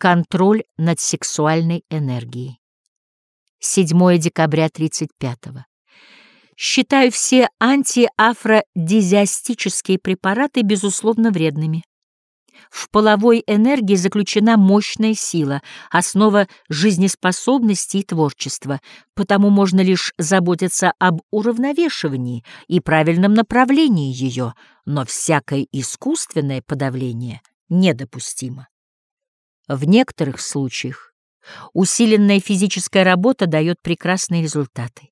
Контроль над сексуальной энергией. 7 декабря 35 -го. Считаю все антиафродизиастические препараты безусловно вредными. В половой энергии заключена мощная сила, основа жизнеспособности и творчества, потому можно лишь заботиться об уравновешивании и правильном направлении ее, но всякое искусственное подавление недопустимо. В некоторых случаях усиленная физическая работа дает прекрасные результаты.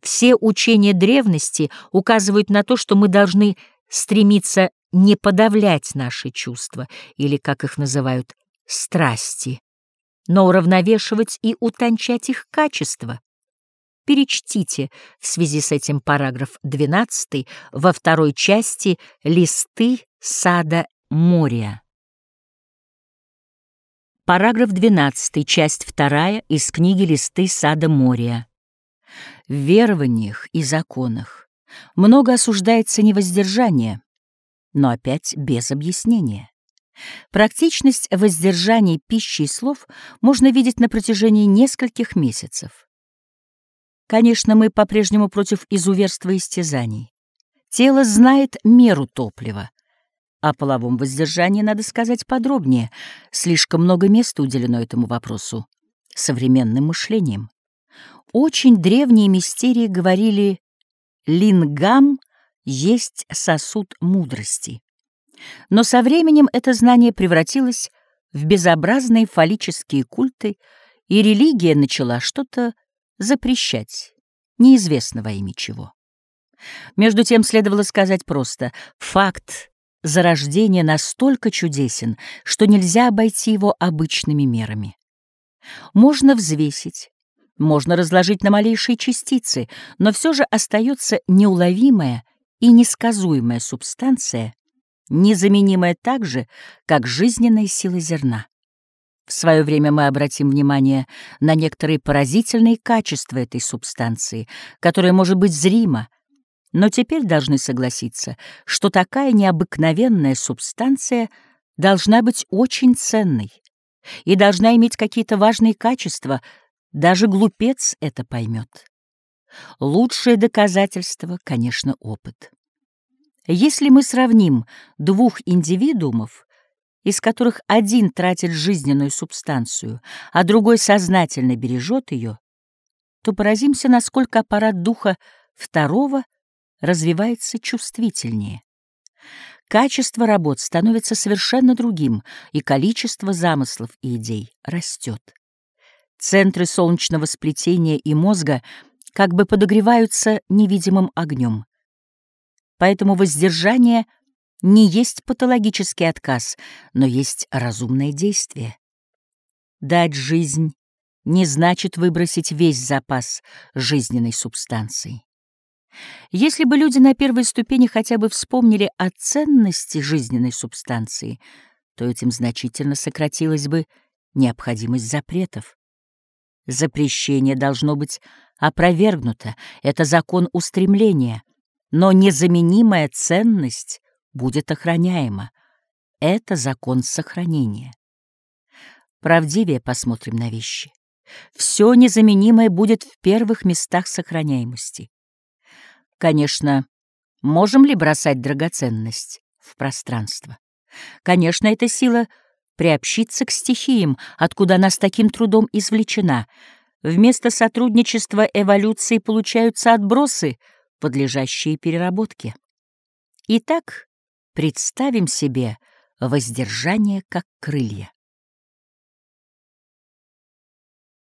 Все учения древности указывают на то, что мы должны стремиться не подавлять наши чувства, или, как их называют, страсти, но уравновешивать и утончать их качество. Перечтите в связи с этим параграф 12 во второй части «Листы сада моря». Параграф 12, часть 2 из книги «Листы сада Мория». В верованиях и законах много осуждается невоздержание, но опять без объяснения. Практичность воздержания пищи и слов можно видеть на протяжении нескольких месяцев. Конечно, мы по-прежнему против изуверства и истязаний. Тело знает меру топлива, о половом воздержании надо сказать подробнее. Слишком много места уделено этому вопросу современным мышлением. Очень древние мистерии говорили «лингам есть сосуд мудрости». Но со временем это знание превратилось в безобразные фаллические культы, и религия начала что-то запрещать, неизвестно во имя чего. Между тем следовало сказать просто «факт зарождение настолько чудесен, что нельзя обойти его обычными мерами. Можно взвесить, можно разложить на малейшие частицы, но все же остается неуловимая и несказуемая субстанция, незаменимая так же, как жизненная сила зерна. В свое время мы обратим внимание на некоторые поразительные качества этой субстанции, которая может быть зрима, но теперь должны согласиться, что такая необыкновенная субстанция должна быть очень ценной и должна иметь какие-то важные качества, даже глупец это поймет. Лучшее доказательство, конечно, опыт. Если мы сравним двух индивидуумов, из которых один тратит жизненную субстанцию, а другой сознательно бережет ее, то поразимся, насколько аппарат духа второго — развивается чувствительнее. Качество работ становится совершенно другим, и количество замыслов и идей растет. Центры солнечного сплетения и мозга как бы подогреваются невидимым огнем. Поэтому воздержание не есть патологический отказ, но есть разумное действие. Дать жизнь не значит выбросить весь запас жизненной субстанции. Если бы люди на первой ступени хотя бы вспомнили о ценности жизненной субстанции, то этим значительно сократилась бы необходимость запретов. Запрещение должно быть опровергнуто, это закон устремления, но незаменимая ценность будет охраняема. Это закон сохранения. Правдивее посмотрим на вещи. Все незаменимое будет в первых местах сохраняемости. Конечно, можем ли бросать драгоценность в пространство? Конечно, эта сила приобщится к стихиям, откуда она с таким трудом извлечена. Вместо сотрудничества эволюции получаются отбросы, подлежащие переработке. Итак, представим себе воздержание как крылья.